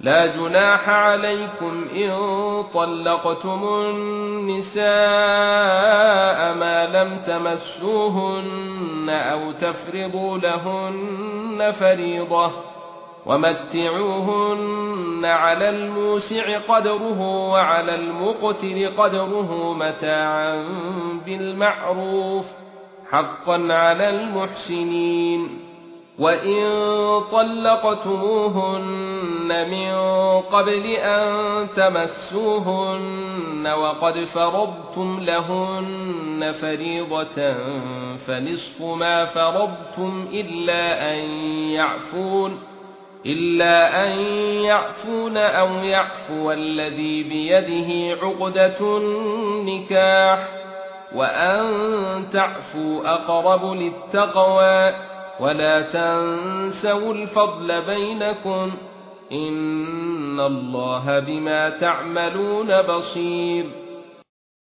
لا جناح عليكم إن طلقتم النساء ما لم تمسوهن أو تفرضوا لهن فريضة ومتعوهن على الموسع قدره وعلى المقتر قدره متاعا بالمعروف حقا على المحسنين. وَإِن طَلَّقْتُمُوهُنَّ مِن قَبْلِ أَن تَمَسُّوهُنَّ وَقَدْ فَرَضْتُمْ لَهُنَّ فَرِيضَةً فَنِصْفُ مَا فَرَضْتُمْ إِلَّا أَن يَعْفُونَ إِلَّا أَن يَعْفُونَ أَوْ يَعْفُوَ الَّذِي بِيَدِهِ عُقْدَةُ النِّكَاحِ وَأَن تَعْفُوا أَقْرَبُ لِلتَّقْوَى ولا تنسوا الفضل بينكم ان الله بما تعملون بصير